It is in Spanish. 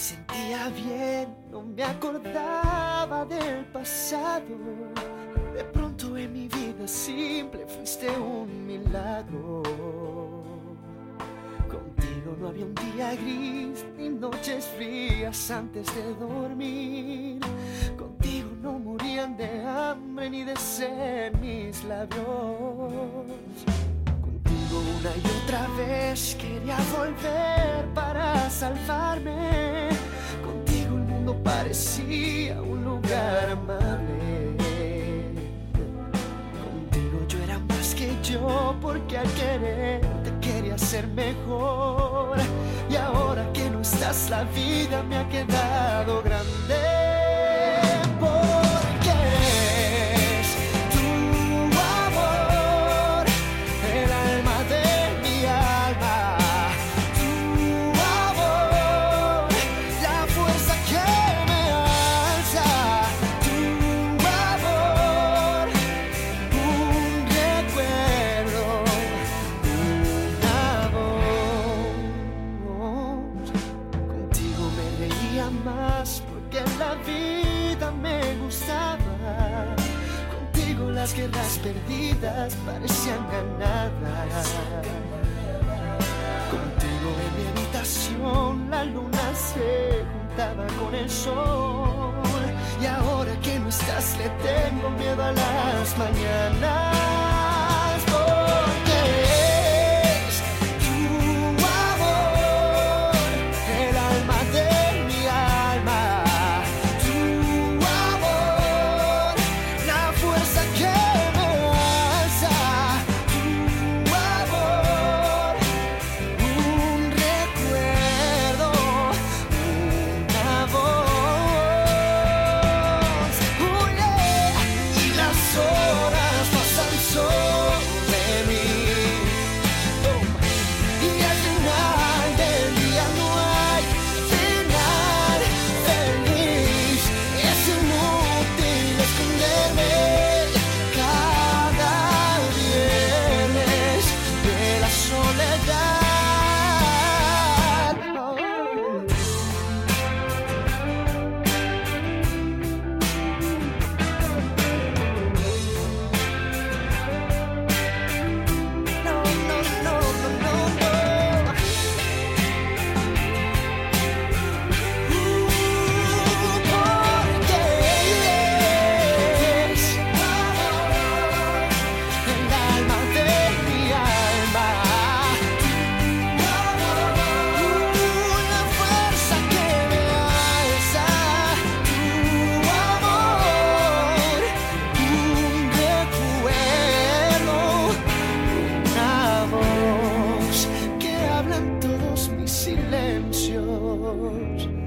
sentía bien, no me acordaba del pasado. De pronto en mi vida simple fuiste un milagro. Contigo no había un día gris ni noches frías antes de dormir. Contigo no morían de hambre ni de sed mis labios. Contigo una y otra vez quería volver para salvarme. Parecía un lugar amable. Contigo yo era más que yo porque al querer te quería ser mejor. Y ahora que no estás la vida me ha quedado grande. Las perdidas parecían ganadas. Contigo en mi habitación la luna se juntaba con el sol. Y ahora que no estás le tengo miedo a las mañanas. yours.